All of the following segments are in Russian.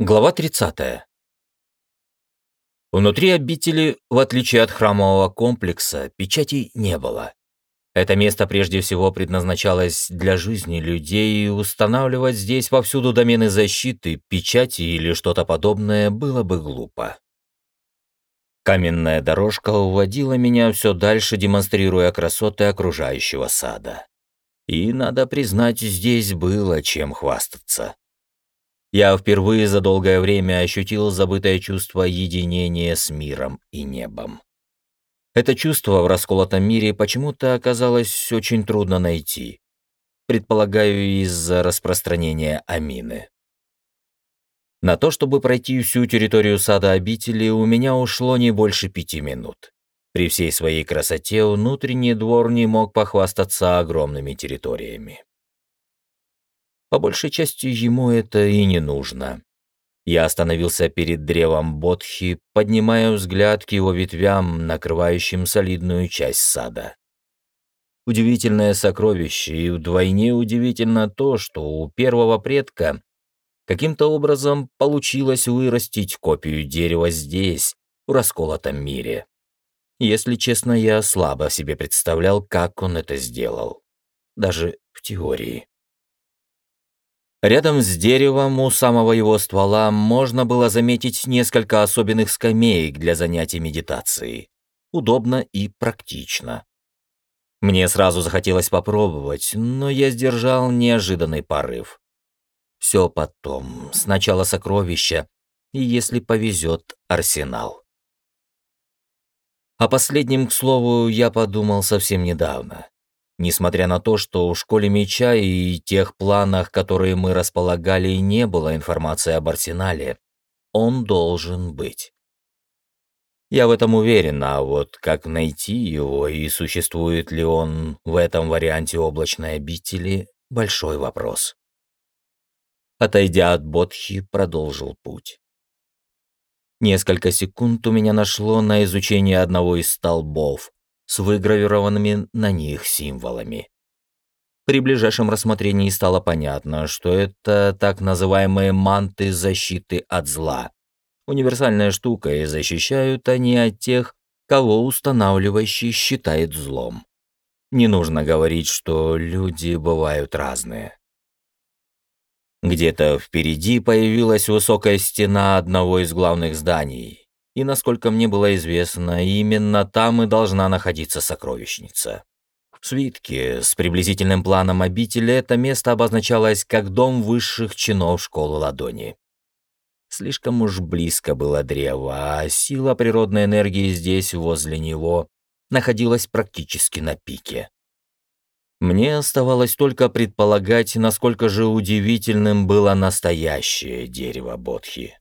Глава 30. Внутри обители, в отличие от храмового комплекса, печатей не было. Это место прежде всего предназначалось для жизни людей, и устанавливать здесь повсюду домены защиты, печати или что-то подобное было бы глупо. Каменная дорожка уводила меня все дальше, демонстрируя красоты окружающего сада. И, надо признать, здесь было чем хвастаться я впервые за долгое время ощутил забытое чувство единения с миром и небом. Это чувство в расколотом мире почему-то оказалось очень трудно найти. Предполагаю, из-за распространения амины. На то, чтобы пройти всю территорию сада обители, у меня ушло не больше пяти минут. При всей своей красоте внутренний двор не мог похвастаться огромными территориями. По большей части ему это и не нужно. Я остановился перед древом Бодхи, поднимая взгляд к его ветвям, накрывающим солидную часть сада. Удивительное сокровище, и вдвойне удивительно то, что у первого предка каким-то образом получилось вырастить копию дерева здесь, в расколотом мире. Если честно, я слабо себе представлял, как он это сделал. Даже в теории. Рядом с деревом у самого его ствола можно было заметить несколько особенных скамеек для занятий медитацией. Удобно и практично. Мне сразу захотелось попробовать, но я сдержал неожиданный порыв. Все потом, сначала сокровища, и, если повезет, арсенал. О последнем, к слову, я подумал совсем недавно. Несмотря на то, что в школе меча и тех планах, которые мы располагали, не было информации об арсенале, он должен быть. Я в этом уверен, а вот как найти его и существует ли он в этом варианте облачной обители – большой вопрос. Отойдя от Бодхи, продолжил путь. Несколько секунд у меня нашло на изучение одного из столбов, с выгравированными на них символами. При ближайшем рассмотрении стало понятно, что это так называемые манты защиты от зла. Универсальная штука, и защищают они от тех, кого устанавливающий считает злом. Не нужно говорить, что люди бывают разные. Где-то впереди появилась высокая стена одного из главных зданий, и, насколько мне было известно, именно там и должна находиться сокровищница. В свитке с приблизительным планом обители это место обозначалось как дом высших чинов школы ладони. Слишком уж близко было древо, а сила природной энергии здесь, возле него, находилась практически на пике. Мне оставалось только предполагать, насколько же удивительным было настоящее дерево Бодхи.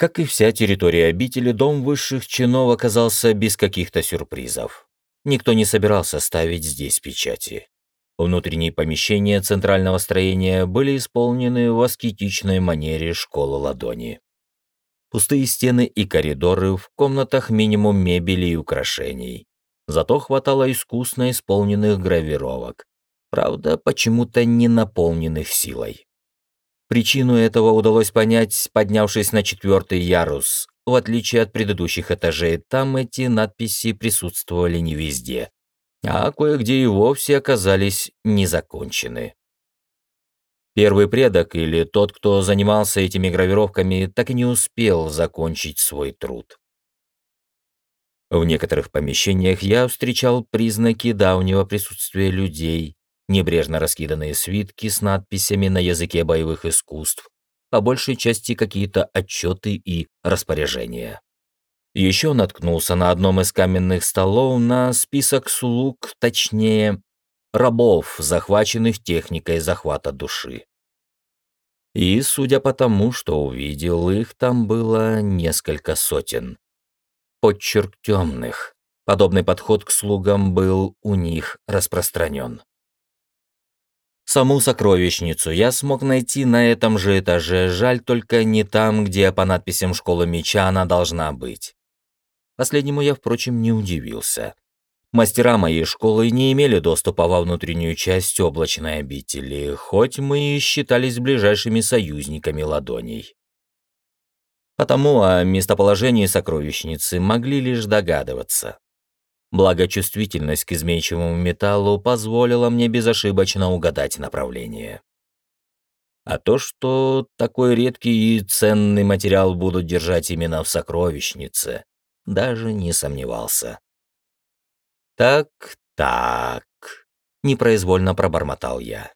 Как и вся территория обители, дом высших чинов оказался без каких-то сюрпризов. Никто не собирался ставить здесь печати. Внутренние помещения центрального строения были исполнены в аскетичной манере школы ладони. Пустые стены и коридоры, в комнатах минимум мебели и украшений. Зато хватало искусно исполненных гравировок. Правда, почему-то не наполненных силой. Причину этого удалось понять, поднявшись на четвертый ярус. В отличие от предыдущих этажей, там эти надписи присутствовали не везде, а кое-где и вовсе оказались незакончены. Первый предок или тот, кто занимался этими гравировками, так и не успел закончить свой труд. В некоторых помещениях я встречал признаки давнего присутствия людей, небрежно раскиданные свитки с надписями на языке боевых искусств, по большей части какие-то отчеты и распоряжения. Еще наткнулся на одном из каменных столов на список слуг, точнее, рабов, захваченных техникой захвата души. И, судя по тому, что увидел, их там было несколько сотен. Подчерк темных. Подобный подход к слугам был у них распространен. Саму сокровищницу я смог найти на этом же этаже, жаль только не там, где по надписям «Школа меча» она должна быть. Последнему я, впрочем, не удивился. Мастера моей школы не имели доступа во внутреннюю часть облачной обители, хоть мы и считались ближайшими союзниками ладоней. Потому о местоположении сокровищницы могли лишь догадываться. Благо чувствительность к изменчивому металлу позволила мне безошибочно угадать направление. А то, что такой редкий и ценный материал будут держать именно в сокровищнице, даже не сомневался. «Так, так», — непроизвольно пробормотал я.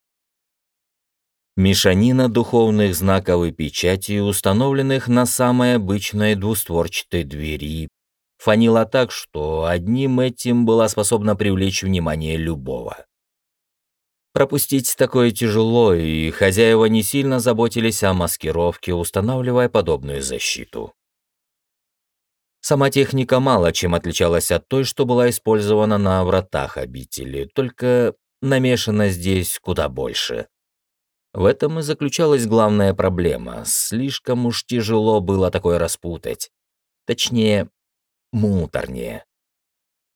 Мешанина духовных знаков и печатей, установленных на самой обычной двустворчатой двери, фанила так, что одним этим была способна привлечь внимание любого. Пропустить такое тяжело, и хозяева не сильно заботились о маскировке, устанавливая подобную защиту. Сама техника мало чем отличалась от той, что была использована на вратах обители, только намешана здесь куда больше. В этом и заключалась главная проблема. Слишком уж тяжело было такое распутать. Точнее, муторнее.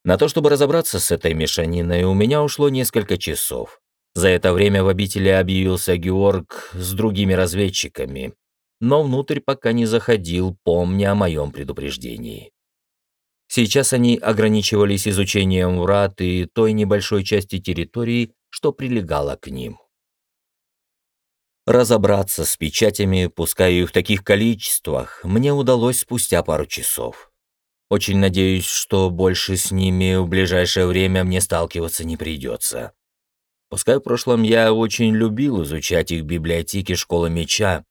На то, чтобы разобраться с этой мешаниной, у меня ушло несколько часов. За это время в обители объявился Георг с другими разведчиками, но внутрь пока не заходил, помня о моем предупреждении. Сейчас они ограничивались изучением врат и той небольшой части территории, что прилегала к ним. Разобраться с печатями, пускай и в таких количествах, мне удалось спустя пару часов. Очень надеюсь, что больше с ними в ближайшее время мне сталкиваться не придется. Пускай в прошлом я очень любил изучать их библиотеки школы меча,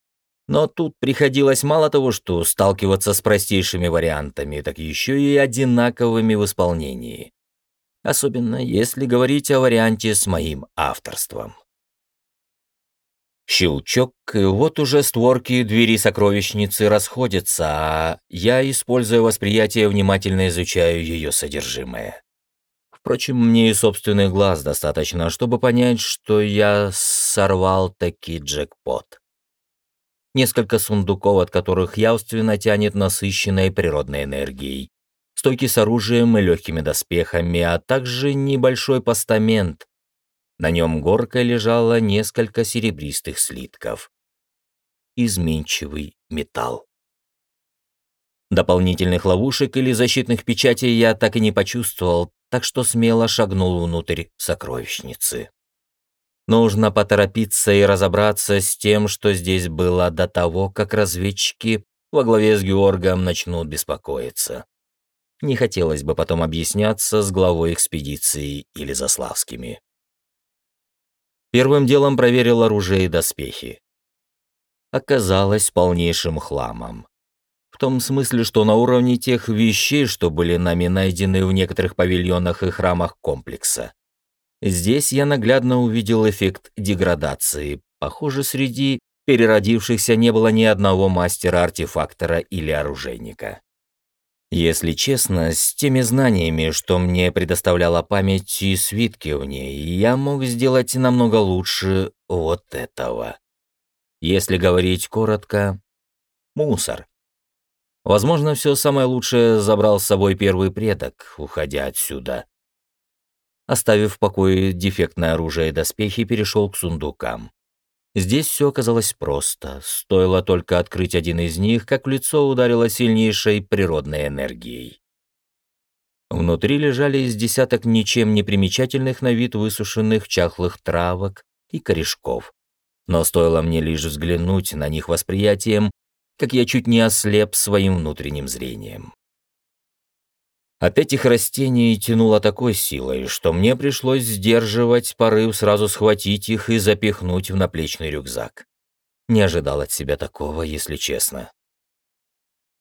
но тут приходилось мало того, что сталкиваться с простейшими вариантами, так еще и одинаковыми в исполнении. Особенно если говорить о варианте с моим авторством. Щелчок, и вот уже створки двери сокровищницы расходятся, а я, используя восприятие, внимательно изучаю ее содержимое. Впрочем, мне и собственных глаз достаточно, чтобы понять, что я сорвал таки джекпот. Несколько сундуков, от которых явственно тянет насыщенной природной энергией. Стойки с оружием и легкими доспехами, а также небольшой постамент. На нем горкой лежало несколько серебристых слитков. Изменчивый металл. Дополнительных ловушек или защитных печатей я так и не почувствовал, так что смело шагнул внутрь сокровищницы. Нужно поторопиться и разобраться с тем, что здесь было до того, как разведчики во главе с Георгом начнут беспокоиться. Не хотелось бы потом объясняться с главой экспедиции или Заславскими. Первым делом проверил оружие и доспехи. Оказалось полнейшим хламом. В том смысле, что на уровне тех вещей, что были нами найдены в некоторых павильонах и храмах комплекса. Здесь я наглядно увидел эффект деградации. Похоже, среди переродившихся не было ни одного мастера-артефактора или оружейника. Если честно, с теми знаниями, что мне предоставляла память и свитки в ней, я мог сделать намного лучше вот этого. Если говорить коротко, мусор. Возможно, все самое лучшее забрал с собой первый предок, уходя отсюда. Оставив в покое дефектное оружие и доспехи, перешел к сундукам. Здесь все оказалось просто. Стоило только открыть один из них, как в лицо ударило сильнейшей природной энергией. Внутри лежали из десяток ничем не примечательных на вид высушенных чахлых травок и корешков. Но стоило мне лишь взглянуть на них восприятием, как я чуть не ослеп своим внутренним зрением. От этих растений тянуло такой силой, что мне пришлось сдерживать порыв сразу схватить их и запихнуть в наплечный рюкзак. Не ожидал от себя такого, если честно.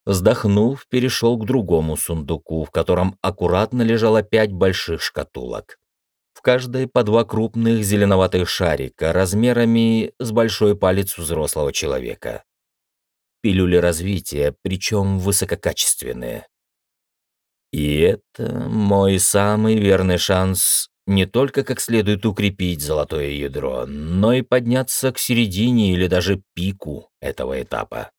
Вздохнув, перешел к другому сундуку, в котором аккуратно лежало пять больших шкатулок. В каждой по два крупных зеленоватых шарика размерами с большой палец взрослого человека пилюли развития, причем высококачественные. И это мой самый верный шанс не только как следует укрепить золотое ядро, но и подняться к середине или даже пику этого этапа.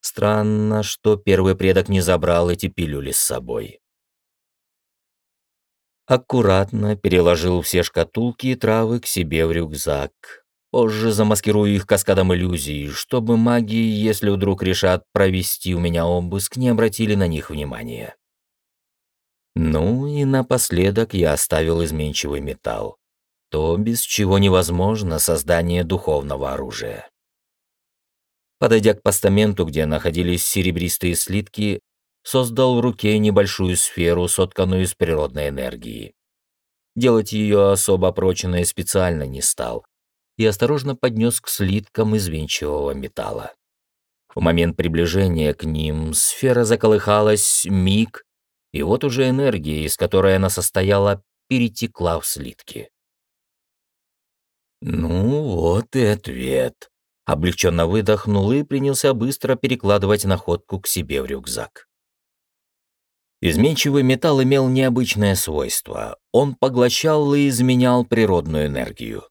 Странно, что первый предок не забрал эти пилюли с собой. Аккуратно переложил все шкатулки и травы к себе в рюкзак. Позже замаскирую их каскадом иллюзий, чтобы маги, если вдруг решат провести у меня обыск, не обратили на них внимания. Ну и напоследок я оставил изменчивый металл, то, без чего невозможно создание духовного оружия. Подойдя к постаменту, где находились серебристые слитки, создал в руке небольшую сферу, сотканную из природной энергии. Делать ее особо прочной специально не стал и осторожно поднес к слиткам извинчивого металла. В момент приближения к ним сфера заколыхалась, миг, и вот уже энергия, из которой она состояла, перетекла в слитки. «Ну вот и ответ», — облегченно выдохнул и принялся быстро перекладывать находку к себе в рюкзак. Изменчивый металл имел необычное свойство. Он поглощал и изменял природную энергию.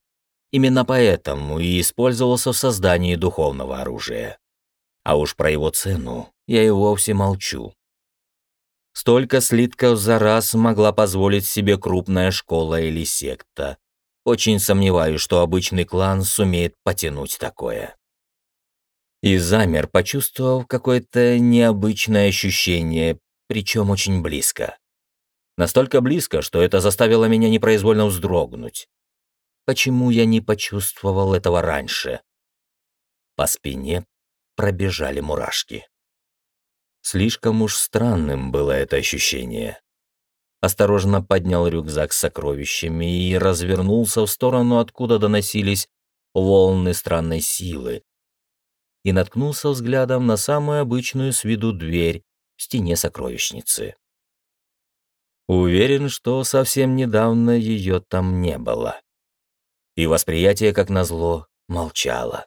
Именно поэтому и использовался в создании духовного оружия. А уж про его цену я и вовсе молчу. Столько слитков за раз могла позволить себе крупная школа или секта. Очень сомневаюсь, что обычный клан сумеет потянуть такое. И замер, почувствовав какое-то необычное ощущение, причем очень близко. Настолько близко, что это заставило меня непроизвольно вздрогнуть. Почему я не почувствовал этого раньше? По спине пробежали мурашки. Слишком уж странным было это ощущение. Осторожно поднял рюкзак с сокровищами и развернулся в сторону, откуда доносились волны странной силы, и наткнулся взглядом на самую обычную с виду дверь, в стене сокровищницы. Уверен, что совсем недавно ее там не было. И восприятие, как назло, молчало.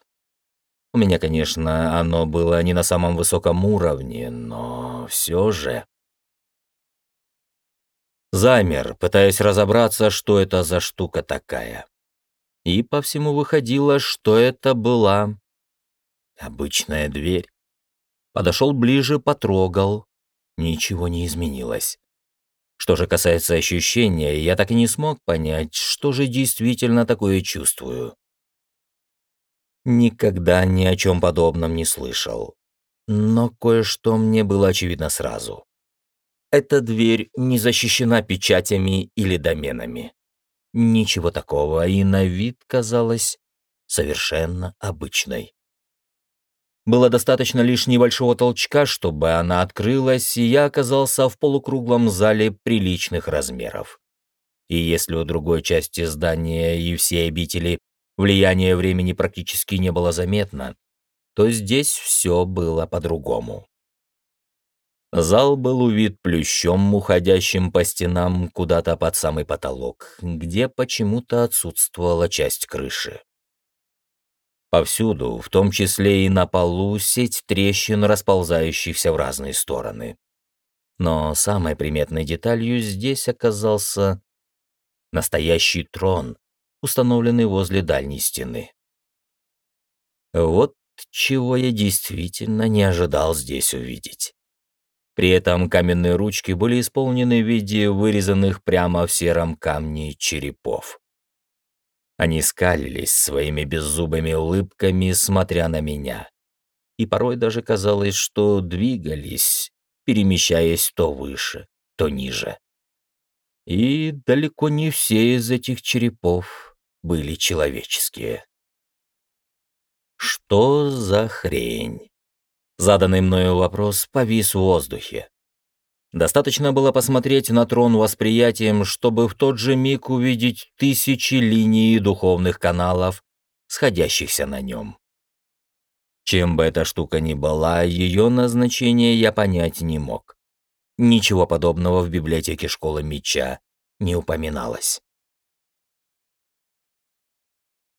У меня, конечно, оно было не на самом высоком уровне, но все же... Замер, пытаясь разобраться, что это за штука такая. И по всему выходило, что это была обычная дверь. Подошел ближе, потрогал. Ничего не изменилось. Что же касается ощущения, я так и не смог понять, что же действительно такое чувствую. Никогда ни о чем подобном не слышал. Но кое-что мне было очевидно сразу. Эта дверь не защищена печатями или доменами. Ничего такого, и на вид казалась совершенно обычной. Было достаточно лишь небольшого толчка, чтобы она открылась, и я оказался в полукруглом зале приличных размеров. И если у другой части здания и всей обители влияние времени практически не было заметно, то здесь все было по-другому. Зал был увит плющом, уходящим по стенам куда-то под самый потолок, где почему-то отсутствовала часть крыши. Повсюду, в том числе и на полу, сеть трещин, расползающихся в разные стороны. Но самой приметной деталью здесь оказался настоящий трон, установленный возле дальней стены. Вот чего я действительно не ожидал здесь увидеть. При этом каменные ручки были исполнены в виде вырезанных прямо в сером камне черепов. Они скалились своими беззубыми улыбками, смотря на меня. И порой даже казалось, что двигались, перемещаясь то выше, то ниже. И далеко не все из этих черепов были человеческие. Что за хрень? Заданный мною вопрос повис в воздухе. Достаточно было посмотреть на трон восприятием, чтобы в тот же миг увидеть тысячи линий духовных каналов, сходящихся на нем. Чем бы эта штука ни была, ее назначение я понять не мог. Ничего подобного в библиотеке школы меча не упоминалось.